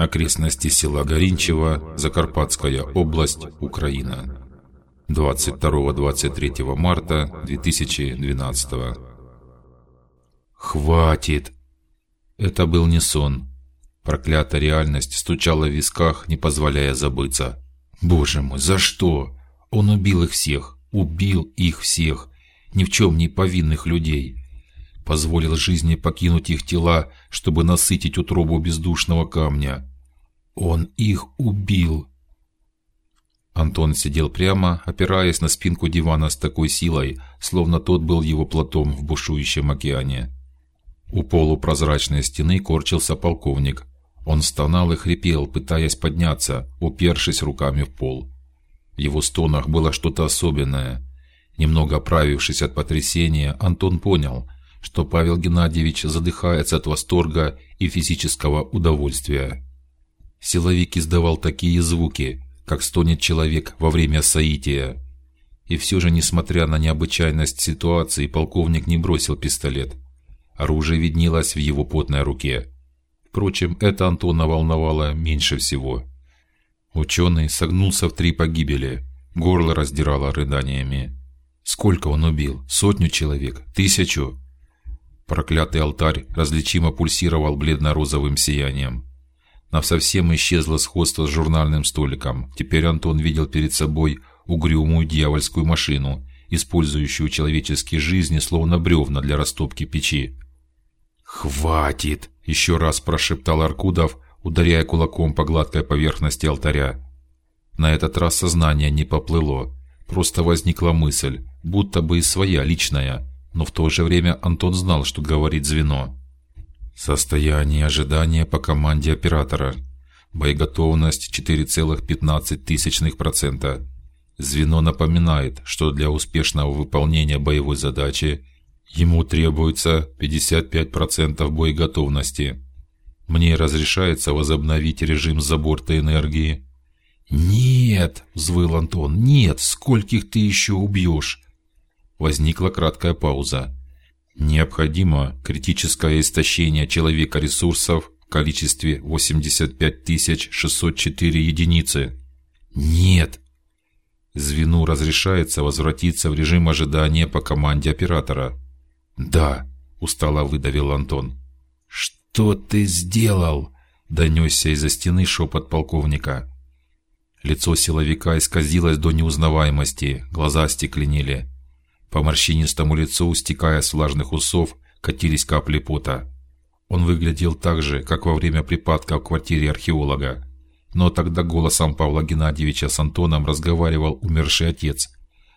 Окрестности села Горинчево, Закарпатская область, Украина. 22-23 марта 2012. Хватит. Это был не сон. Проклятая реальность стучала в висках, не позволяя забыться. Боже мой, за что? Он убил их всех, убил их всех, ни в чем не повинных людей. Позволил жизни покинуть их тела, чтобы насытить утробу бездушного камня. Он их убил. Антон сидел прямо, опираясь на спинку дивана с такой силой, словно тот был его плотом в бушующем океане. У полупрозрачной стены корчился полковник. Он стонал и хрипел, пытаясь подняться, упершись руками в пол. В его стонах было что-то особенное. Немного оправившись от потрясения, Антон понял, что Павел Геннадьевич задыхается от восторга и физического удовольствия. Силовик издавал такие звуки, как стонет человек во время соития. И все же, несмотря на необычайность ситуации, полковник не бросил пистолет. Оружие виднелось в его потной руке. Впрочем, это Антона волновало меньше всего. Ученый согнулся в три погибели, горло раздирало рыданиями. Сколько он убил? Сотню человек? Тысячу? Проклятый алтарь различимо пульсировал бледно-розовым сиянием. На совсем исчезло сходство с журнальным столиком. Теперь Антон видел перед собой угрюмую дьявольскую машину, использующую человеческие жизни словно бревна для растопки печи. Хватит! Еще раз прошептал Аркудов, ударяя кулаком по гладкой поверхности алтаря. На этот раз сознание не поплыло, просто возникла мысль, будто бы и своя личная, но в то же время Антон знал, что говорит звено. Состояние ожидания по команде оператора. Боеготовность 4,15%. Звено напоминает, что для успешного выполнения боевой задачи ему требуется 55% боеготовности. Мне разрешается возобновить режим заборта энергии. Нет, взвыл Антон. Нет, скольких ты еще убьешь? Возникла краткая пауза. Необходимо критическое истощение человека ресурсов в количестве 85 604 единицы. Нет. Звену разрешается возвратиться в режим ожидания по команде оператора. Да, устало выдавил Антон. Что ты сделал? Донесся из-за стены шепот полковника. Лицо силовика исказилось до неузнаваемости, глаза стекленели. По морщинистому лицу, стекая с влажных усов, катились капли пота. Он выглядел так же, как во время припадка в квартире археолога. Но тогда голосом Павла Геннадьевича с Антоном разговаривал умерший отец,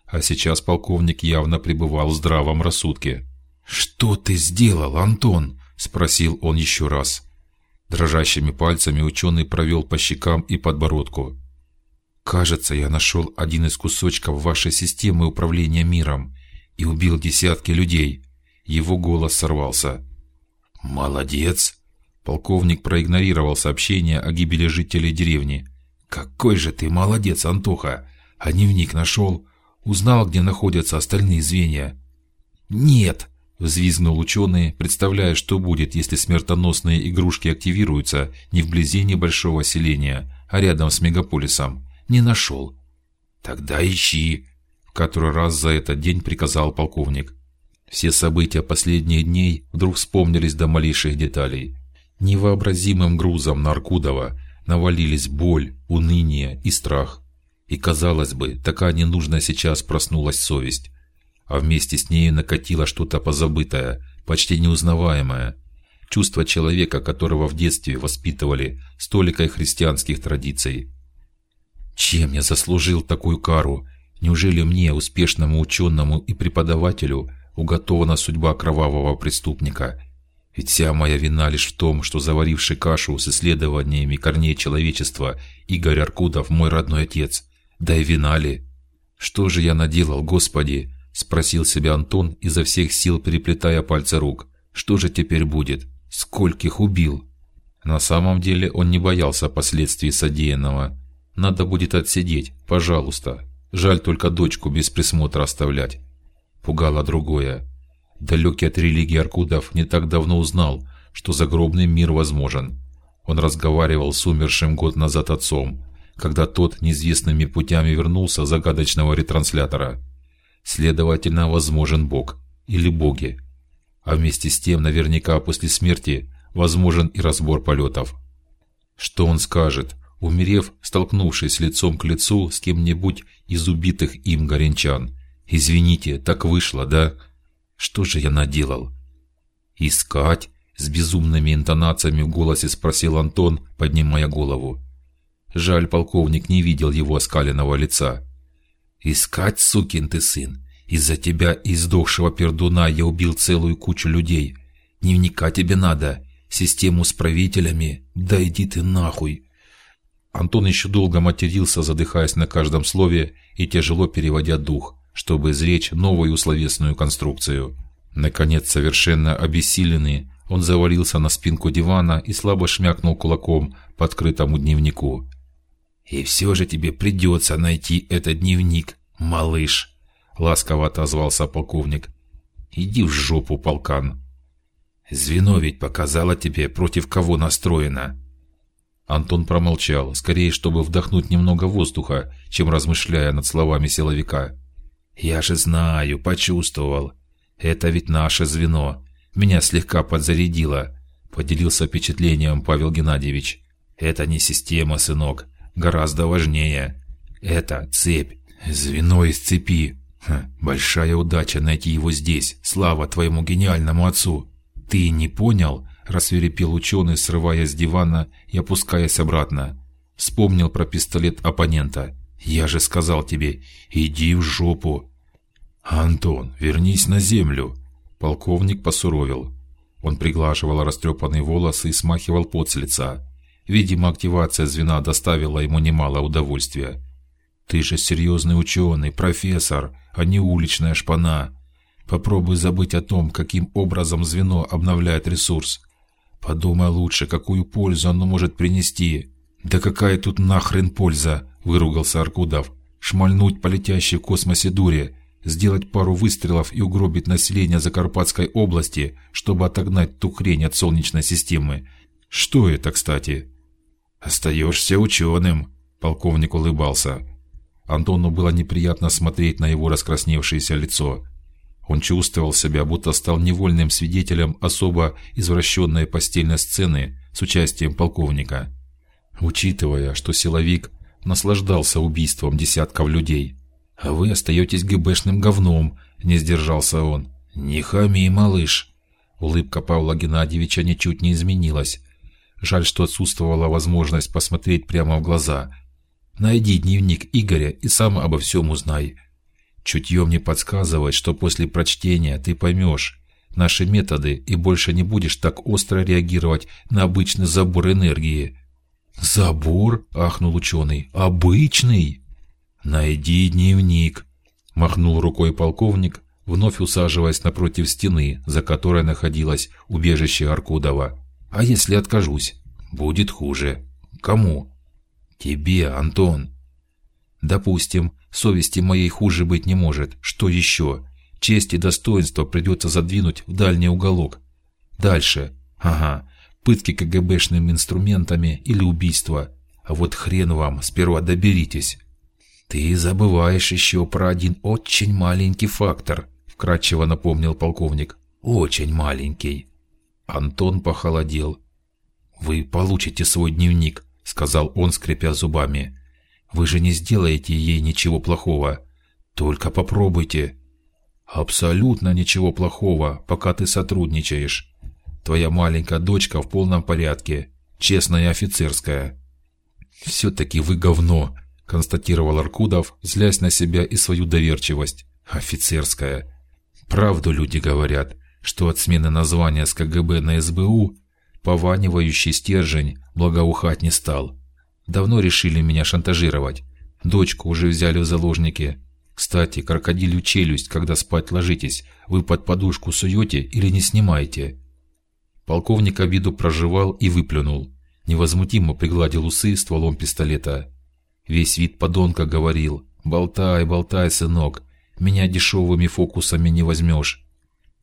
а сейчас полковник явно пребывал в здравом рассудке. Что ты сделал, Антон? – спросил он еще раз. Дрожащими пальцами ученый провел по щекам и подбородку. Кажется, я нашел один из кусочков вашей системы управления миром и убил десятки людей. Его голос сорвался. Молодец. Полковник проигнорировал сообщение о гибели жителей деревни. Какой же ты молодец, Антоха! А дневник нашел, узнал, где находятся остальные звенья. Нет, взвизгнул ученый, представляя, что будет, если смертоносные игрушки активируются не вблизи небольшого селения, а рядом с мегаполисом. Не нашел. Тогда ищи который раз за этот день приказал полковник. Все события последних дней вдруг вспомнились до малейших деталей. Невообразимым грузом на Аркудова навалились боль, уныние и страх. И казалось бы, такая ненужная сейчас проснулась совесть, а вместе с ней накатило что-то позабытое, почти неузнаваемое, чувство человека, которого в детстве воспитывали столикой христианских традиций. Чем я заслужил такую кару? Неужели мне, успешному ученому и преподавателю, уготована судьба кровавого преступника? Ведь вся моя вина лишь в том, что заваривший кашу с исследованиями корней человечества Игорь Аркудов мой родной отец. Да и вина ли? Что же я наделал, Господи? спросил себя Антон изо всех сил переплетая пальцы рук. Что же теперь будет? Скольких убил? На самом деле он не боялся последствий содеянного. Надо будет отсидеть, пожалуйста, Жаль только дочку без присмотра оставлять. Пугало другое. Далекий от религии Аркудов не так давно узнал, что загробный мир возможен. Он разговаривал с умершим год назад отцом, когда тот неизвестными путями вернулся загадочного ретранслятора. Следовательно, возможен Бог или боги, а вместе с тем, наверняка после смерти возможен и разбор полетов. Что он скажет, умерев, столкнувшись лицом к лицу с кем-нибудь из убитых им горенчан? Извините, так вышло, да? Что же я наделал? Искать? С безумными интонациями в голосе спросил Антон, поднимая голову. Жаль, полковник не видел его оскаленного лица. Искать, сукин ты сын. Из-за тебя и сдохшего пердуна я убил целую кучу людей. Дневника тебе надо, систему с правителями. Да иди ты нахуй. Антон еще долго матерился, задыхаясь на каждом слове и тяжело переводя дух, чтобы изречь новую словесную конструкцию. Наконец, совершенно обессиленный, он завалился на спинку дивана и слабо шмякнул кулаком по открытому дневнику. И все же тебе придется найти этот дневник, малыш, ласково отозвался полковник. Иди в жопу, полкан. Звено ведь показало тебе, против кого настроено. Антон промолчал, скорее, чтобы вдохнуть немного воздуха, чем размышляя над словами силовика. Я же знаю, почувствовал. Это ведь наше звено. Меня слегка подзарядило. Поделился впечатлением Павел Геннадьевич. Это не система, сынок, гораздо важнее. Это цепь, звено из цепи. Ха, большая удача найти его здесь. Слава твоему гениальному отцу. Ты не понял? Рассверепел ученый, срываясь с дивана и опускаясь обратно. Вспомнил про пистолет оппонента. Я же сказал тебе, иди в жопу. Антон, вернись на землю. Полковник посуровил. Он приглаживал растрепанные волосы и смахивал пот с лица. Видимо, активация звена доставила ему немало удовольствия. Ты же серьезный ученый, профессор, а не уличная шпана. Попробуй забыть о том, каким образом звено обновляет ресурс. Подумай лучше, какую пользу оно может принести. Да какая тут нахрен польза? выругался Аркудов. Шмальнуть по летящей в космосе дуре, сделать пару выстрелов и угробить население Закарпатской области, чтобы отогнать ту хрень от Солнечной системы. Что это, кстати? Остаешься ученым, полковник улыбался. Антону было неприятно смотреть на его раскрасневшееся лицо. Он чувствовал себя, будто стал невольным свидетелем особо извращенной постельной сцены с участием полковника. Учитывая, что силовик наслаждался убийством десятков людей, а вы остаетесь ГБшным говном, не сдержался он. Не хами, малыш. Улыбка Павла Геннадьевича ничуть не изменилась. Жаль, что отсутствовала возможность посмотреть прямо в глаза. Найди дневник Игоря и сам обо всем узнай. Чутье мне подсказывает, что после прочтения ты поймешь наши методы и больше не будешь так остро реагировать на обычный забор энергии. Забор? ахнул ученый. Обычный? Найди дневник. Махнул рукой полковник, вновь усаживаясь напротив стены, за которой находилось убежище Аркудова. А если откажусь, будет хуже. Кому? Тебе, Антон. Допустим, совести моей хуже быть не может. Что еще? Честь и достоинство придется задвинуть в дальний уголок. Дальше. Ага. Пытки КГБшными инструментами или убийство. А вот хрен вам, сперва доберитесь. Ты забываешь еще про один очень маленький фактор, вкратчиво напомнил полковник. Очень маленький. Антон похолодел. Вы получите свой дневник, сказал он, скрипя зубами. Вы же не сделаете ей ничего плохого. Только попробуйте. Абсолютно ничего плохого, пока ты сотрудничаешь. Твоя маленькая дочка в полном порядке, честная офицерская. Все-таки вы говно, констатировал Аркудов, злясь на себя и свою доверчивость. Офицерская. Правду люди говорят что от смены названия с КГБ на СБУ пованивающий стержень благоухать не стал. Давно решили меня шантажировать. Дочку уже взяли в заложники. Кстати, крокодилю челюсть, когда спать ложитесь, вы под подушку суете или не снимаете? Полковник обиду проживал и выплюнул. Невозмутимо пригладил усы стволом пистолета. Весь вид подонка говорил: "Болтай, болтай, сынок, меня дешевыми фокусами не возьмешь.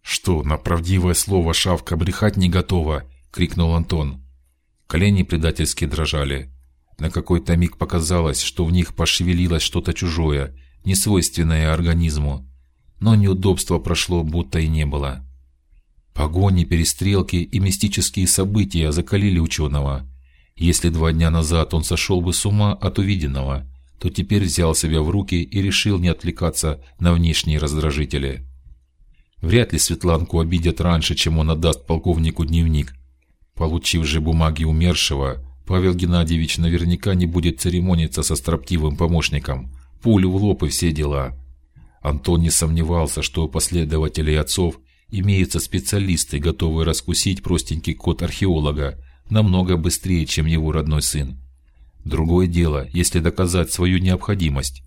Что, на правдивое слово шавка брехать не готова? крикнул Антон. Колени предательски дрожали. На какой-то миг показалось, что в них пошевелилось что-то чужое, несвойственное организму, но неудобство прошло, будто и не было. Погони, перестрелки и мистические события закалили ученого. Если два дня назад он сошел бы с ума от увиденного, то теперь взял себя в руки и решил не отвлекаться на внешние раздражители. Вряд ли Светланку обидят раньше, чем он отдаст полковнику дневник. Получив же бумаги умершего, Павел Геннадьевич наверняка не будет церемониться со строптивым помощником. Пулю в лоб и все дела. Антон не сомневался, что у последователей отцов имеются специалисты, готовые раскусить простенький код археолога намного быстрее, чем его родной сын. Другое дело, если доказать свою необходимость.